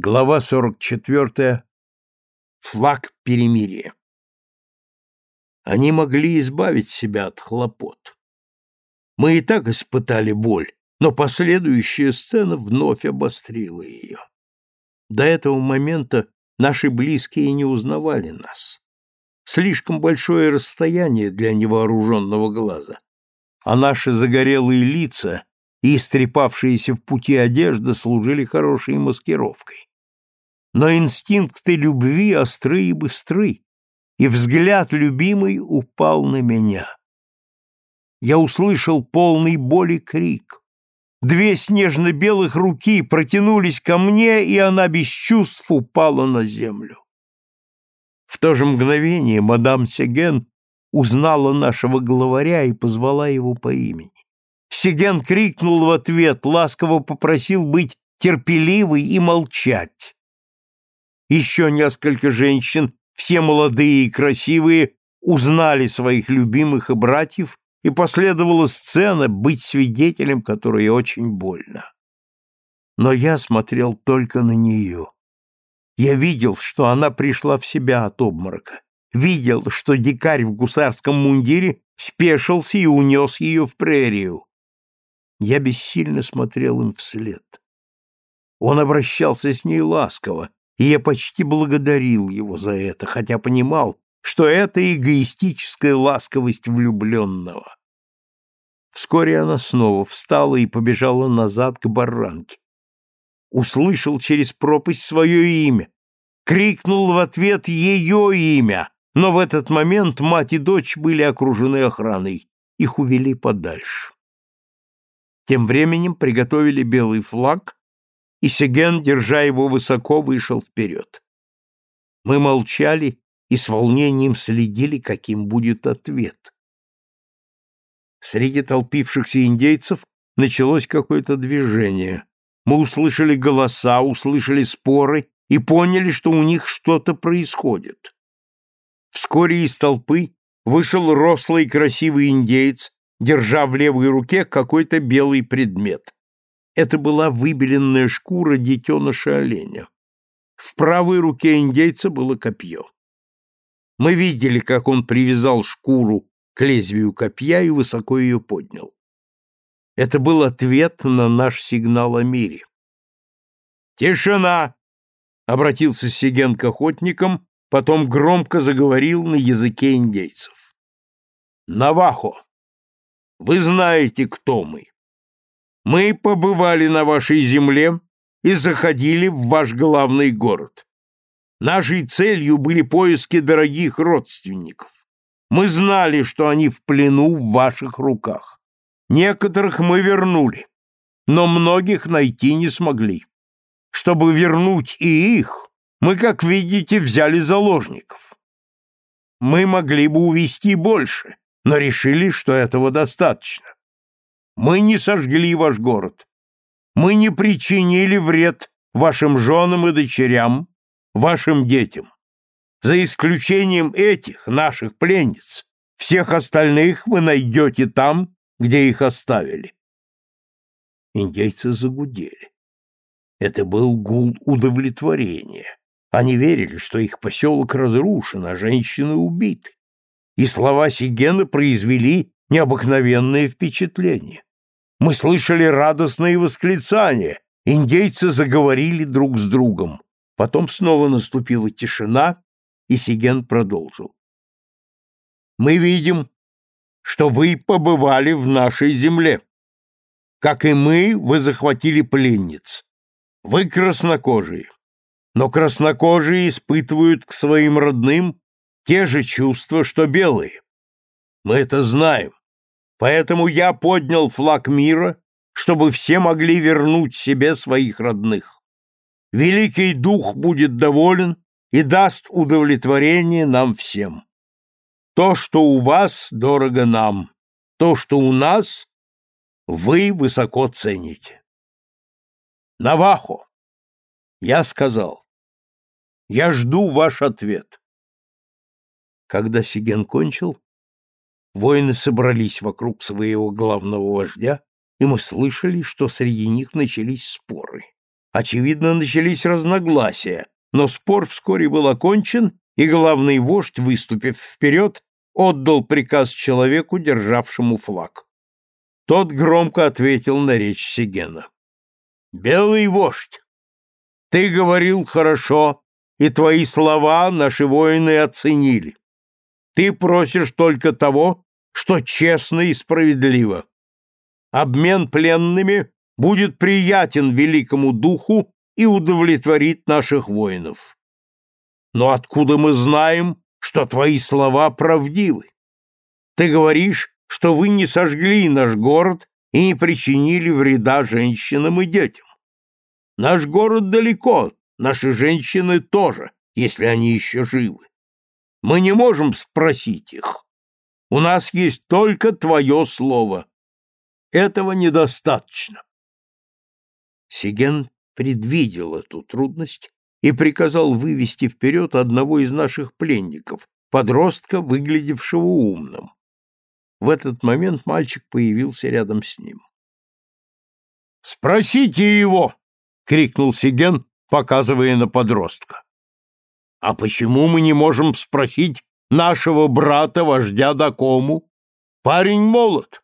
Глава 44. Флаг перемирия. Они могли избавить себя от хлопот. Мы и так испытали боль, но последующая сцена вновь обострила ее. До этого момента наши близкие не узнавали нас. Слишком большое расстояние для невооруженного глаза. А наши загорелые лица и истрепавшиеся в пути одежда служили хорошей маскировкой но инстинкты любви остры и быстры, и взгляд любимый упал на меня. Я услышал полный боли крик. Две снежно-белых руки протянулись ко мне, и она без чувств упала на землю. В то же мгновение мадам Сеген узнала нашего главаря и позвала его по имени. Сеген крикнул в ответ, ласково попросил быть терпеливой и молчать. Еще несколько женщин, все молодые и красивые, узнали своих любимых и братьев, и последовала сцена, быть свидетелем которой очень больно. Но я смотрел только на нее. Я видел, что она пришла в себя от обморока. Видел, что дикарь в гусарском мундире спешился и унес ее в прерию. Я бессильно смотрел им вслед. Он обращался с ней ласково, и я почти благодарил его за это, хотя понимал, что это эгоистическая ласковость влюбленного. Вскоре она снова встала и побежала назад к баранке. Услышал через пропасть свое имя, крикнул в ответ ее имя, но в этот момент мать и дочь были окружены охраной, их увели подальше. Тем временем приготовили белый флаг и Сеген, держа его высоко, вышел вперед. Мы молчали и с волнением следили, каким будет ответ. Среди толпившихся индейцев началось какое-то движение. Мы услышали голоса, услышали споры и поняли, что у них что-то происходит. Вскоре из толпы вышел рослый красивый индейец, держа в левой руке какой-то белый предмет. Это была выбеленная шкура детеныша оленя. В правой руке индейца было копье. Мы видели, как он привязал шкуру к лезвию копья и высоко ее поднял. Это был ответ на наш сигнал о мире. «Тишина!» — обратился Сиген к охотникам, потом громко заговорил на языке индейцев. «Навахо! Вы знаете, кто мы. Мы побывали на вашей земле и заходили в ваш главный город. Нашей целью были поиски дорогих родственников. Мы знали, что они в плену в ваших руках. Некоторых мы вернули, но многих найти не смогли. Чтобы вернуть и их, мы, как видите, взяли заложников. Мы могли бы увести больше, но решили, что этого достаточно. Мы не сожгли ваш город. Мы не причинили вред вашим женам и дочерям, вашим детям. За исключением этих, наших пленниц, всех остальных вы найдете там, где их оставили. Индейцы загудели. Это был гул удовлетворения. Они верили, что их поселок разрушен, а женщины убиты. И слова Сигена произвели необыкновенное впечатление. Мы слышали радостные восклицания. Индейцы заговорили друг с другом. Потом снова наступила тишина, и Сиген продолжил. Мы видим, что вы побывали в нашей земле. Как и мы, вы захватили пленниц. Вы краснокожие. Но краснокожие испытывают к своим родным те же чувства, что белые. Мы это знаем. Поэтому я поднял флаг мира, чтобы все могли вернуть себе своих родных. Великий Дух будет доволен и даст удовлетворение нам всем. То, что у вас, дорого нам, то, что у нас, вы высоко цените. Навахо, я сказал, я жду ваш ответ. Когда Сиген кончил, Воины собрались вокруг своего главного вождя, и мы слышали, что среди них начались споры. Очевидно, начались разногласия, но спор вскоре был окончен, и главный вождь, выступив вперед, отдал приказ человеку, державшему флаг. Тот громко ответил на речь Сигена. «Белый вождь, ты говорил хорошо, и твои слова наши воины оценили. Ты просишь только того, что честно и справедливо. Обмен пленными будет приятен великому духу и удовлетворит наших воинов. Но откуда мы знаем, что твои слова правдивы? Ты говоришь, что вы не сожгли наш город и не причинили вреда женщинам и детям. Наш город далеко, наши женщины тоже, если они еще живы. Мы не можем спросить их. У нас есть только твое слово. Этого недостаточно. Сиген предвидел эту трудность и приказал вывести вперед одного из наших пленников, подростка, выглядевшего умным. В этот момент мальчик появился рядом с ним. «Спросите его!» — крикнул Сиген, показывая на подростка. «А почему мы не можем спросить нашего брата-вождя Дакому? Парень молод,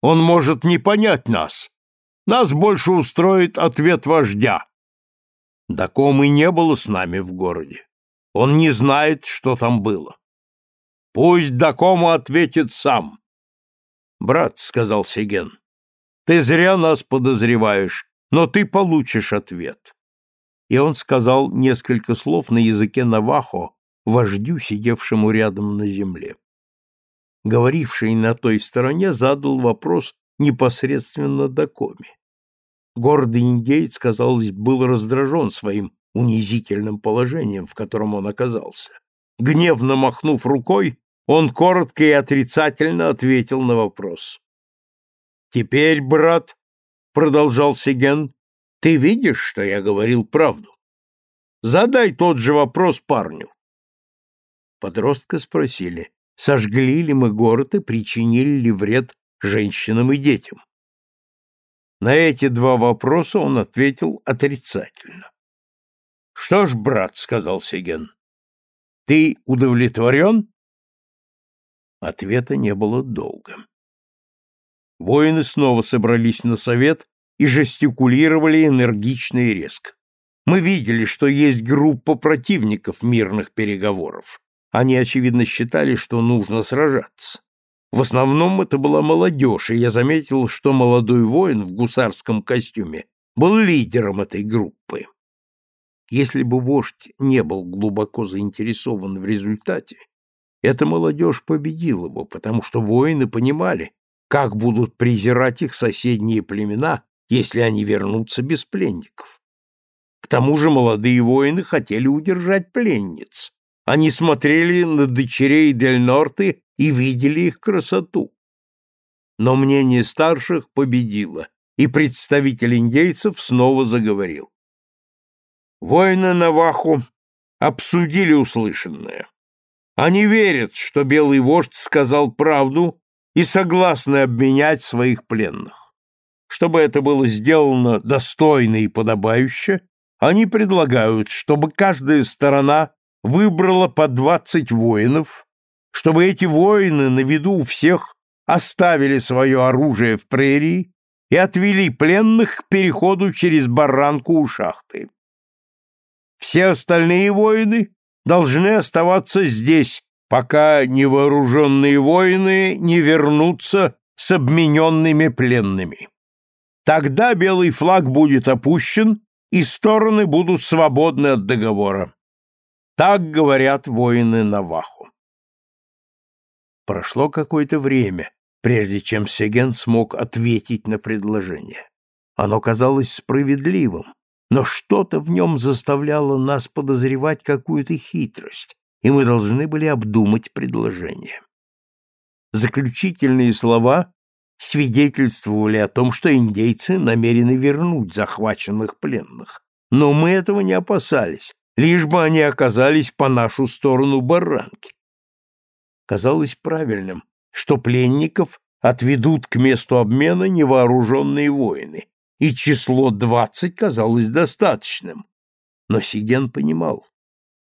он может не понять нас. Нас больше устроит ответ вождя. Дакомы не было с нами в городе. Он не знает, что там было. Пусть Дакому ответит сам. Брат, — сказал Сиген, — ты зря нас подозреваешь, но ты получишь ответ. И он сказал несколько слов на языке Навахо вождю, сидевшему рядом на земле. Говоривший на той стороне задал вопрос непосредственно Дакоме. Гордый индейец, казалось, был раздражен своим унизительным положением, в котором он оказался. Гневно махнув рукой, он коротко и отрицательно ответил на вопрос. «Теперь, брат, — продолжал Сиген, — ты видишь, что я говорил правду? Задай тот же вопрос парню. Подростка спросили, сожгли ли мы город и причинили ли вред женщинам и детям. На эти два вопроса он ответил отрицательно. «Что ж, брат, — сказал Сиген, — ты удовлетворен?» Ответа не было долго. Воины снова собрались на совет и жестикулировали энергично и резко. Мы видели, что есть группа противников мирных переговоров. Они, очевидно, считали, что нужно сражаться. В основном это была молодежь, и я заметил, что молодой воин в гусарском костюме был лидером этой группы. Если бы вождь не был глубоко заинтересован в результате, эта молодежь победила бы, потому что воины понимали, как будут презирать их соседние племена, если они вернутся без пленников. К тому же молодые воины хотели удержать пленниц, они смотрели на дочерей Дель Норты и видели их красоту. Но мнение старших победило, и представитель индейцев снова заговорил. Воины Наваху обсудили услышанное. Они верят, что белый вождь сказал правду и согласны обменять своих пленных. Чтобы это было сделано достойно и подобающе, они предлагают, чтобы каждая сторона выбрала по двадцать воинов, чтобы эти воины на виду у всех оставили свое оружие в прерии и отвели пленных к переходу через баранку у шахты. Все остальные воины должны оставаться здесь, пока невооруженные воины не вернутся с обмененными пленными. Тогда белый флаг будет опущен, и стороны будут свободны от договора. Так говорят воины Навахо. Прошло какое-то время, прежде чем Сеген смог ответить на предложение. Оно казалось справедливым, но что-то в нем заставляло нас подозревать какую-то хитрость, и мы должны были обдумать предложение. Заключительные слова свидетельствовали о том, что индейцы намерены вернуть захваченных пленных, но мы этого не опасались, лишь бы они оказались по нашу сторону баранки. Казалось правильным, что пленников отведут к месту обмена невооруженные воины, и число двадцать казалось достаточным. Но Сиген понимал,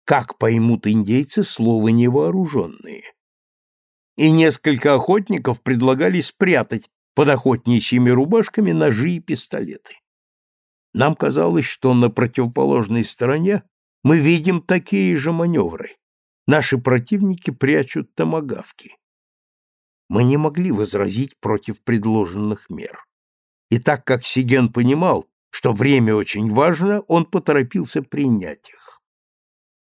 как поймут индейцы слово «невооруженные». И несколько охотников предлагали спрятать под охотничьими рубашками ножи и пистолеты. Нам казалось, что на противоположной стороне мы видим такие же маневры. Наши противники прячут томагавки. Мы не могли возразить против предложенных мер. И так как Сиген понимал, что время очень важно, он поторопился принять их.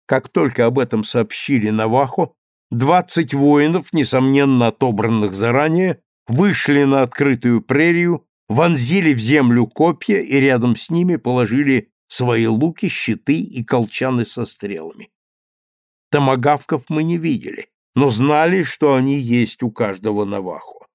Как только об этом сообщили Навахо, двадцать воинов, несомненно отобранных заранее, вышли на открытую прерию, вонзили в землю копья и рядом с ними положили свои луки, щиты и колчаны со стрелами. Томагавков мы не видели, но знали, что они есть у каждого Навахо.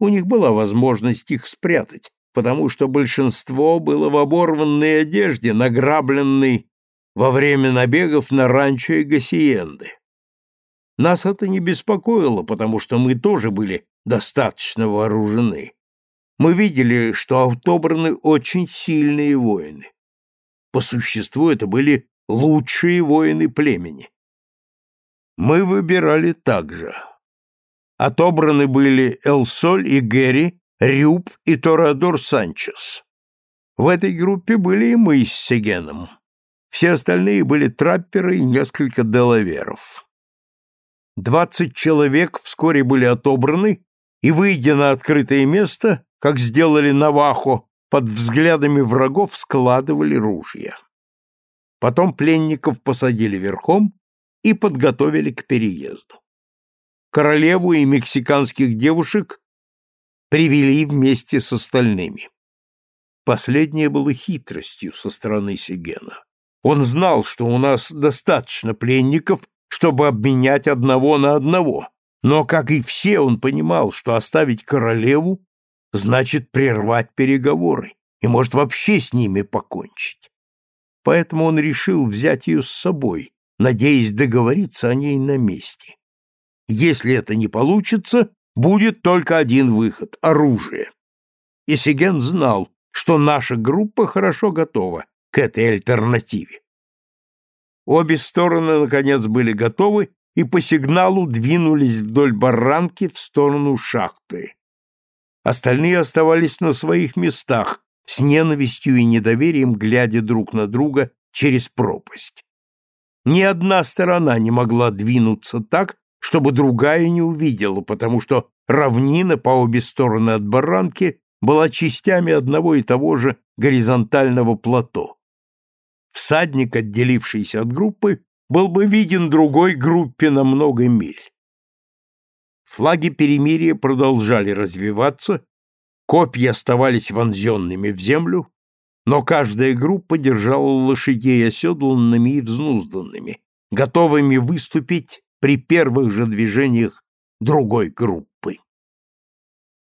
У них была возможность их спрятать, потому что большинство было в оборванной одежде, награбленной во время набегов на ранчо и гасиенды. Нас это не беспокоило, потому что мы тоже были достаточно вооружены. Мы видели, что отобраны очень сильные воины. По существу это были лучшие воины племени. Мы выбирали также. Отобраны были Элсоль и Герри, Рюб и Торадор Санчес. В этой группе были и мы с Сегеном. Все остальные были трапперы и несколько делаверов. Двадцать человек вскоре были отобраны и, выйдя на открытое место, как сделали Навахо, под взглядами врагов складывали ружья. Потом пленников посадили верхом и подготовили к переезду. Королеву и мексиканских девушек привели вместе с остальными. Последнее было хитростью со стороны Сигена. Он знал, что у нас достаточно пленников, чтобы обменять одного на одного, но, как и все, он понимал, что оставить королеву значит прервать переговоры и может вообще с ними покончить. Поэтому он решил взять ее с собой, надеясь договориться о ней на месте. Если это не получится, будет только один выход — оружие. И Сиген знал, что наша группа хорошо готова к этой альтернативе. Обе стороны, наконец, были готовы и по сигналу двинулись вдоль баранки в сторону шахты. Остальные оставались на своих местах, с ненавистью и недоверием глядя друг на друга через пропасть. Ни одна сторона не могла двинуться так, чтобы другая не увидела, потому что равнина по обе стороны от баранки была частями одного и того же горизонтального плато. Всадник, отделившийся от группы, был бы виден другой группе на много миль. Флаги перемирия продолжали развиваться, копья оставались вонзенными в землю, но каждая группа держала лошадей оседланными и взнузданными, готовыми выступить при первых же движениях другой группы.